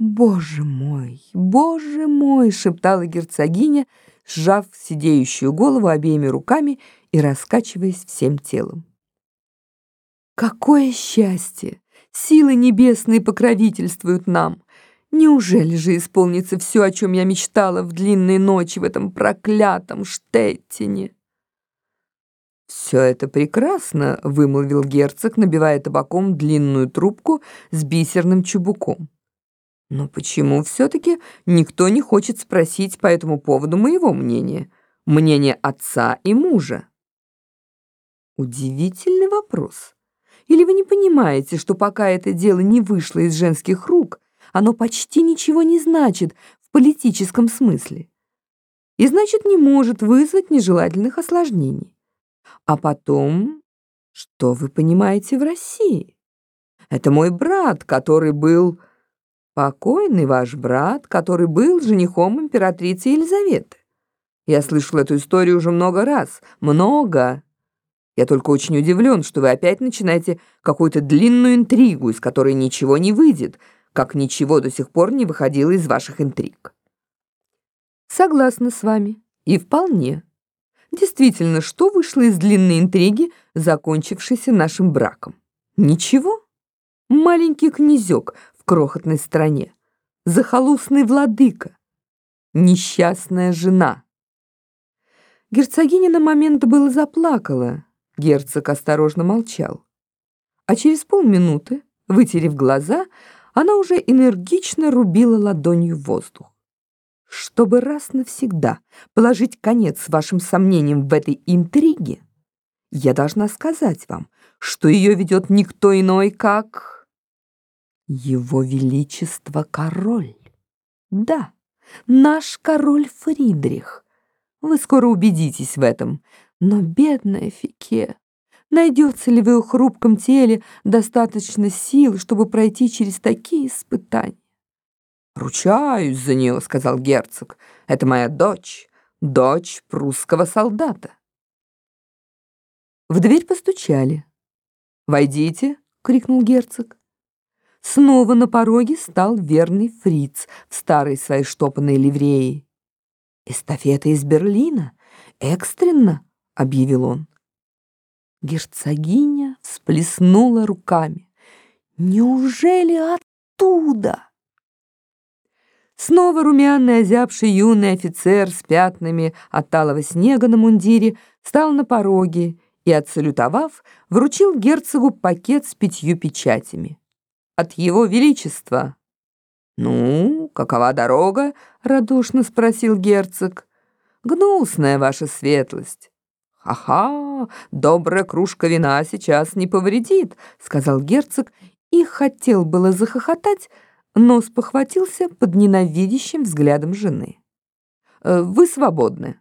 «Боже мой, боже мой!» — шептала герцогиня, сжав сидеющую голову обеими руками и раскачиваясь всем телом. «Какое счастье! Силы небесные покровительствуют нам! Неужели же исполнится все, о чем я мечтала в длинные ночи в этом проклятом Штеттине?» «Все это прекрасно», — вымолвил герцог, набивая табаком длинную трубку с бисерным чубуком. Но почему все-таки никто не хочет спросить по этому поводу моего мнения, мнения отца и мужа? Удивительный вопрос. Или вы не понимаете, что пока это дело не вышло из женских рук, оно почти ничего не значит в политическом смысле? И значит, не может вызвать нежелательных осложнений. А потом, что вы понимаете в России? Это мой брат, который был Покойный ваш брат, который был женихом императрицы Елизаветы. Я слышал эту историю уже много раз. Много. Я только очень удивлен, что вы опять начинаете какую-то длинную интригу, из которой ничего не выйдет, как ничего до сих пор не выходило из ваших интриг. Согласна с вами. И вполне. Действительно, что вышло из длинной интриги, закончившейся нашим браком? Ничего. Маленький князек крохотной стране. Захолустный владыка. Несчастная жена. Герцогиня на момент было заплакала. Герцог осторожно молчал. А через полминуты, вытерев глаза, она уже энергично рубила ладонью воздух. Чтобы раз навсегда положить конец вашим сомнениям в этой интриге, я должна сказать вам, что ее ведет никто иной, как... Его Величество король. Да, наш король Фридрих. Вы скоро убедитесь в этом. Но, бедная Фике, найдется ли в ее хрупком теле достаточно сил, чтобы пройти через такие испытания? «Ручаюсь за нее», — сказал герцог. «Это моя дочь, дочь прусского солдата». В дверь постучали. «Войдите», — крикнул герцог. Снова на пороге стал верный фриц в старой своей штопанной ливреи. «Эстафета из Берлина? Экстренно!» — объявил он. Герцогиня всплеснула руками. «Неужели оттуда?» Снова румяный, озябший юный офицер с пятнами от талого снега на мундире стал на пороге и, отсалютовав, вручил герцогу пакет с пятью печатями от его величества». «Ну, какова дорога?» — радушно спросил герцог. «Гнусная ваша светлость». «Ха-ха, добрая кружка вина сейчас не повредит», — сказал герцог и хотел было захохотать, но спохватился под ненавидящим взглядом жены. «Э, «Вы свободны».